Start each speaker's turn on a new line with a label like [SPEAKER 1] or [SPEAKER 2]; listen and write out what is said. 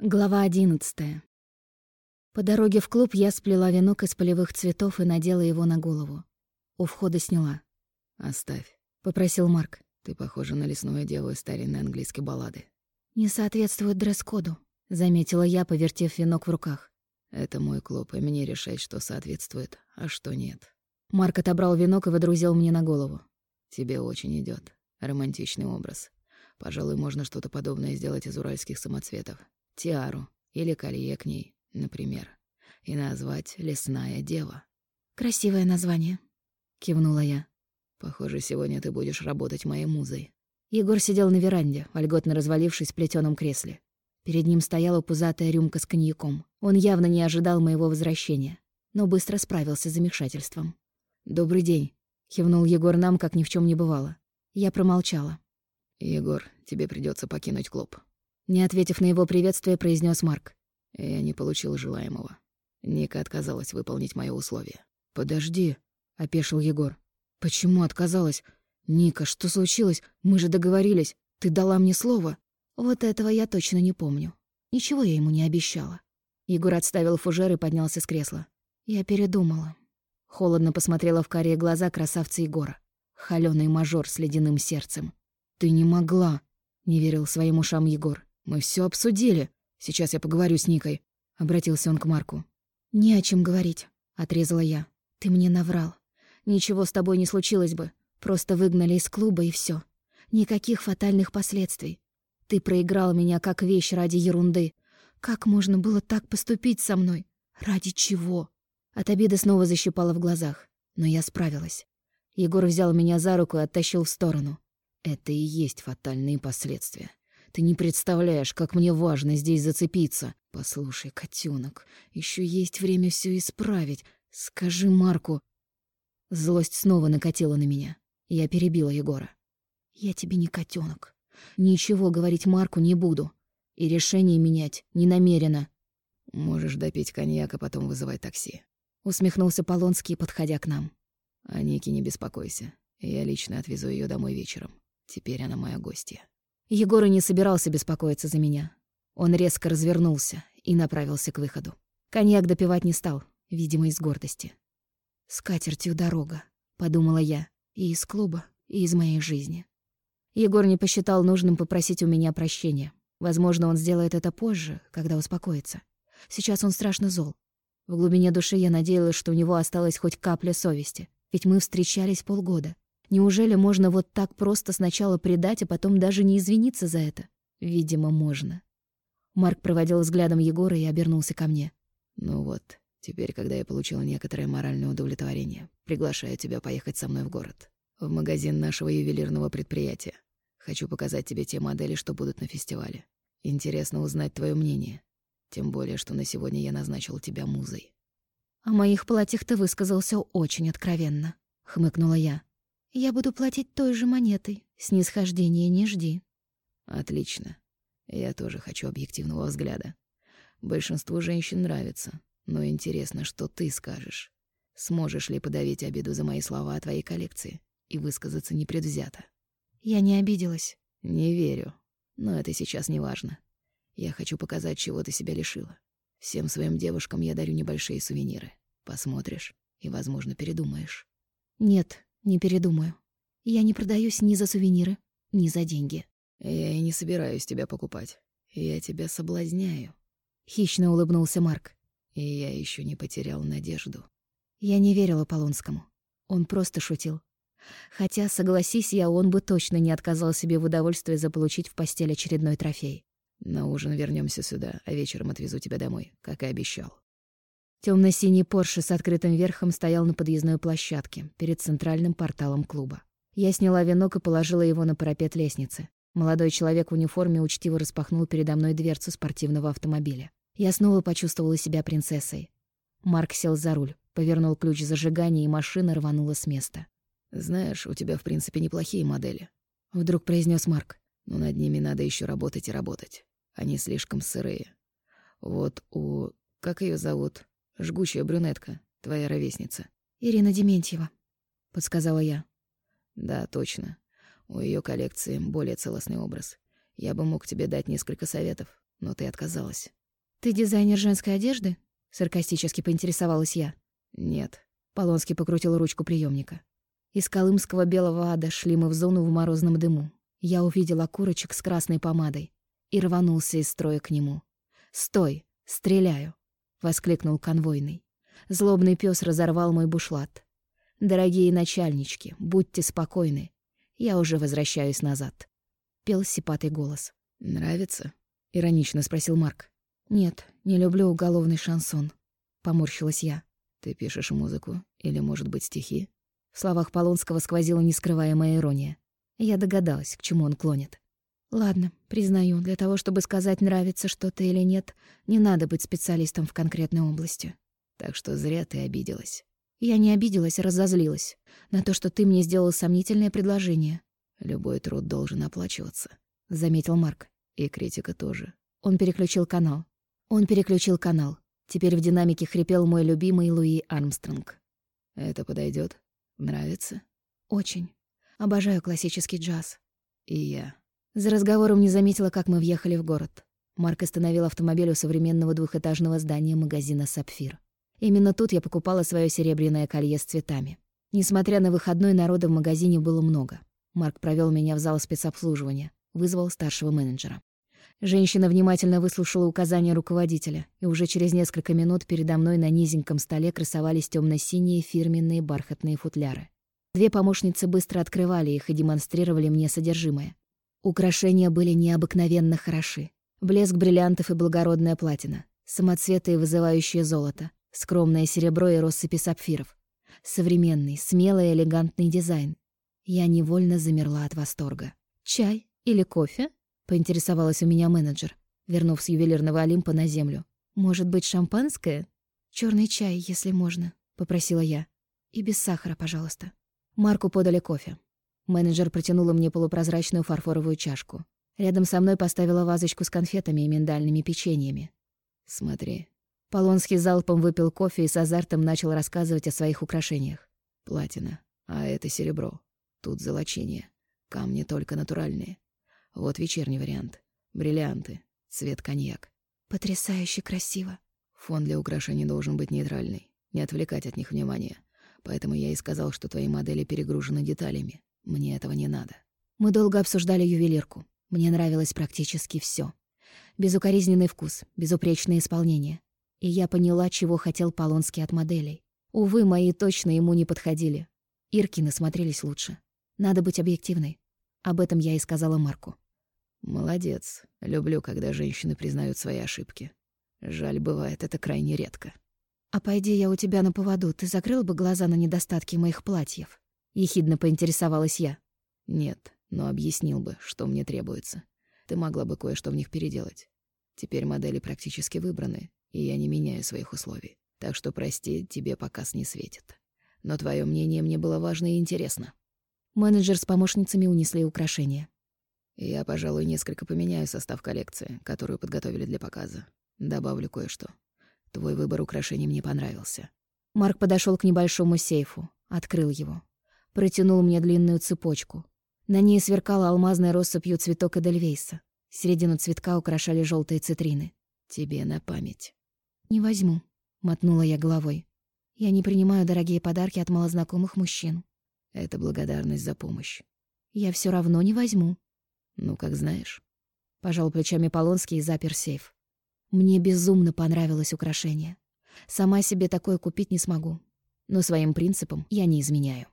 [SPEAKER 1] Глава одиннадцатая. По дороге в клуб я сплела венок из полевых цветов и надела его на голову. У входа сняла.
[SPEAKER 2] «Оставь», —
[SPEAKER 1] попросил Марк.
[SPEAKER 2] «Ты похожа на лесную деву из старинной английской баллады».
[SPEAKER 1] «Не соответствует дресс-коду», — заметила я, повертев венок в руках.
[SPEAKER 2] «Это мой клуб, и мне решать, что соответствует, а что нет».
[SPEAKER 1] Марк отобрал венок и водрузил мне на голову.
[SPEAKER 2] «Тебе очень идет. Романтичный образ. Пожалуй, можно что-то подобное сделать из уральских самоцветов тиару или колье к ней, например, и назвать «Лесная дева».
[SPEAKER 1] «Красивое название», — кивнула я.
[SPEAKER 2] «Похоже, сегодня ты будешь работать моей музой».
[SPEAKER 1] Егор сидел на веранде, вольготно развалившись в плетёном кресле. Перед ним стояла пузатая рюмка с коньяком. Он явно не ожидал моего возвращения, но быстро справился с замешательством.
[SPEAKER 2] «Добрый день», —
[SPEAKER 1] кивнул Егор нам, как ни в чем не бывало. Я промолчала.
[SPEAKER 2] «Егор, тебе придется покинуть клуб»,
[SPEAKER 1] не ответив на его приветствие, произнес Марк.
[SPEAKER 2] Я не получил желаемого. Ника отказалась выполнить моё условие.
[SPEAKER 1] «Подожди», — опешил Егор. «Почему отказалась? Ника, что случилось? Мы же договорились. Ты дала мне слово». «Вот этого я точно не помню. Ничего я ему не обещала». Егор отставил фужер и поднялся с кресла. Я передумала. Холодно посмотрела в карие глаза красавца Егора. Холёный мажор с ледяным сердцем. «Ты не могла», — не верил своим ушам Егор. Мы все обсудили. Сейчас я поговорю с Никой. Обратился он к Марку. Не о чем говорить, отрезала я. Ты мне наврал. Ничего с тобой не случилось бы. Просто выгнали из клуба и все. Никаких фатальных последствий. Ты проиграл меня как вещь ради ерунды. Как можно было так поступить со мной? Ради чего? От обиды снова защипало в глазах. Но я справилась. Егор взял меня за руку и оттащил в сторону. Это и есть фатальные последствия. Ты не представляешь, как мне важно здесь зацепиться. Послушай, котенок, еще есть время все исправить. Скажи Марку. Злость снова накатила на меня. Я перебила Егора. Я тебе не котенок. Ничего говорить Марку не буду. И решение менять не намерена.
[SPEAKER 2] Можешь допить коньяк, а потом вызывать такси.
[SPEAKER 1] Усмехнулся Полонский, подходя к нам.
[SPEAKER 2] О Нике не беспокойся. Я лично отвезу ее домой вечером. Теперь она моя гостья.
[SPEAKER 1] Егор и не собирался беспокоиться за меня. Он резко развернулся и направился к выходу. Коньяк допивать не стал, видимо, из гордости. «С катертью дорога», — подумала я, и из клуба, и из моей жизни. Егор не посчитал нужным попросить у меня прощения. Возможно, он сделает это позже, когда успокоится. Сейчас он страшно зол. В глубине души я надеялась, что у него осталась хоть капля совести, ведь мы встречались полгода. Неужели можно вот так просто сначала предать, а потом даже не извиниться за это? Видимо, можно. Марк проводил взглядом Егора и обернулся ко мне.
[SPEAKER 2] «Ну вот, теперь, когда я получил некоторое моральное удовлетворение, приглашаю тебя поехать со мной в город, в магазин нашего ювелирного предприятия. Хочу показать тебе те модели, что будут на фестивале. Интересно узнать твое мнение. Тем более, что на сегодня я назначил тебя музой».
[SPEAKER 1] «О моих платьях ты высказался очень откровенно», — хмыкнула я. Я буду платить той же монетой. Снисхождения не жди.
[SPEAKER 2] Отлично. Я тоже хочу объективного взгляда. Большинству женщин нравится, но интересно, что ты скажешь. Сможешь ли подавить обиду за мои слова о твоей коллекции и высказаться непредвзято?
[SPEAKER 1] Я не обиделась.
[SPEAKER 2] Не верю. Но это сейчас не важно. Я хочу показать, чего ты себя лишила. Всем своим девушкам я дарю небольшие сувениры. Посмотришь и, возможно, передумаешь.
[SPEAKER 1] Нет, не передумаю. Я не продаюсь ни за сувениры, ни за деньги.
[SPEAKER 2] Я и не собираюсь тебя покупать. Я тебя соблазняю.
[SPEAKER 1] Хищно улыбнулся Марк.
[SPEAKER 2] И я еще не потерял надежду.
[SPEAKER 1] Я не верила Полонскому. Он просто шутил. Хотя, согласись я, он бы точно не отказал себе в удовольствии заполучить в постель очередной трофей.
[SPEAKER 2] На ужин вернемся сюда, а вечером отвезу тебя домой, как и обещал.
[SPEAKER 1] Темно-синий Порше с открытым верхом стоял на подъездной площадке перед центральным порталом клуба. Я сняла венок и положила его на парапет лестницы. Молодой человек в униформе учтиво распахнул передо мной дверцу спортивного автомобиля. Я снова почувствовала себя принцессой. Марк сел за руль, повернул ключ зажигания, и машина рванула с места.
[SPEAKER 2] «Знаешь, у тебя, в принципе, неплохие модели», —
[SPEAKER 1] вдруг произнес Марк.
[SPEAKER 2] «Но над ними надо еще работать и работать. Они слишком сырые. Вот у... Как ее зовут? Жгучая брюнетка, твоя ровесница.
[SPEAKER 1] Ирина Дементьева, подсказала я.
[SPEAKER 2] Да, точно. У ее коллекции более целостный образ. Я бы мог тебе дать несколько советов. но ты отказалась.
[SPEAKER 1] «Ты дизайнер женской одежды?» — саркастически поинтересовалась я.
[SPEAKER 2] «Нет».
[SPEAKER 1] Полонский покрутил ручку приемника. Из колымского белого ада шли мы в зону в морозном дыму. Я увидел окурочек с красной помадой и рванулся из строя к нему. «Стой! Стреляю!» — воскликнул конвойный. Злобный пес разорвал мой бушлат. «Дорогие начальнички, будьте спокойны. Я уже возвращаюсь назад», — пел сипатый голос.
[SPEAKER 2] «Нравится?» — иронично спросил Марк.
[SPEAKER 1] «Нет, не люблю уголовный шансон», — поморщилась я.
[SPEAKER 2] «Ты пишешь музыку? Или, может быть, стихи?»
[SPEAKER 1] В словах Полонского сквозила нескрываемая ирония. Я догадалась, к чему он клонит. Ладно, признаю, для того, чтобы сказать, нравится что-то или нет, не надо быть специалистом в конкретной области.
[SPEAKER 2] Так что зря ты обиделась.
[SPEAKER 1] Я не обиделась, а разозлилась. На то, что ты мне сделал сомнительное предложение.
[SPEAKER 2] Любой труд должен оплачиваться, —
[SPEAKER 1] заметил Марк.
[SPEAKER 2] И критика тоже.
[SPEAKER 1] Он переключил канал. Он переключил канал. Теперь в динамике хрипел мой любимый Луи Армстронг.
[SPEAKER 2] Это подойдет? Нравится?
[SPEAKER 1] Очень. Обожаю классический джаз.
[SPEAKER 2] И я.
[SPEAKER 1] За разговором не заметила, как мы въехали в город. Марк остановил автомобиль у современного двухэтажного здания магазина «Сапфир». Именно тут я покупала свое серебряное колье с цветами. Несмотря на выходной, народа в магазине было много. Марк провел меня в зал спецобслуживания, вызвал старшего менеджера. Женщина внимательно выслушала указания руководителя, и уже через несколько минут передо мной на низеньком столе красовались темно синие фирменные бархатные футляры. Две помощницы быстро открывали их и демонстрировали мне содержимое. Украшения были необыкновенно хороши. Блеск бриллиантов и благородная платина, самоцветы и вызывающее золото, скромное серебро и россыпи сапфиров. Современный, смелый, элегантный дизайн. Я невольно замерла от восторга. «Чай или кофе?» — поинтересовалась у меня менеджер, вернув с ювелирного Олимпа на землю. «Может быть, шампанское?» Черный чай, если можно», — попросила я. «И без сахара, пожалуйста». Марку подали кофе. Менеджер протянула мне полупрозрачную фарфоровую чашку. Рядом со мной поставила вазочку с конфетами и миндальными печеньями.
[SPEAKER 2] «Смотри».
[SPEAKER 1] Полонский залпом выпил кофе и с азартом начал рассказывать о своих украшениях.
[SPEAKER 2] «Платина. А это серебро. Тут золочение. Камни только натуральные. Вот вечерний вариант. Бриллианты. Цвет коньяк.
[SPEAKER 1] Потрясающе красиво.
[SPEAKER 2] Фон для украшений должен быть нейтральный. Не отвлекать от них внимание. Поэтому я и сказал, что твои модели перегружены деталями. Мне этого не надо.
[SPEAKER 1] Мы долго обсуждали ювелирку. Мне нравилось практически все. Безукоризненный вкус, безупречное исполнение. И я поняла, чего хотел Полонский от моделей. Увы, мои точно ему не подходили. Иркины смотрелись лучше. Надо быть объективной. Об этом я и сказала Марку.
[SPEAKER 2] «Молодец. Люблю, когда женщины признают свои ошибки. Жаль, бывает это крайне редко».
[SPEAKER 1] «А пойди я у тебя на поводу, ты закрыл бы глаза на недостатки моих платьев?» — ехидно поинтересовалась я.
[SPEAKER 2] «Нет, но объяснил бы, что мне требуется. Ты могла бы кое-что в них переделать. Теперь модели практически выбраны, и я не меняю своих условий. Так что, прости, тебе показ не светит. Но твое мнение мне было важно и интересно».
[SPEAKER 1] Менеджер с помощницами унесли украшения.
[SPEAKER 2] «Я, пожалуй, несколько поменяю состав коллекции, которую подготовили для показа. Добавлю кое-что. Твой выбор украшений мне понравился.
[SPEAKER 1] Марк подошел к небольшому сейфу, открыл его. Протянул мне длинную цепочку. На ней сверкала алмазной россыпью цветок Эдельвейса. Середину цветка украшали желтые цитрины.
[SPEAKER 2] Тебе на память.
[SPEAKER 1] «Не возьму», — мотнула я головой. «Я не принимаю дорогие подарки от малознакомых мужчин».
[SPEAKER 2] «Это благодарность за помощь».
[SPEAKER 1] «Я все равно не возьму».
[SPEAKER 2] «Ну, как знаешь».
[SPEAKER 1] Пожал плечами Полонский и запер сейф. Мне безумно понравилось украшение. Сама себе такое купить не смогу. Но своим принципам я не изменяю.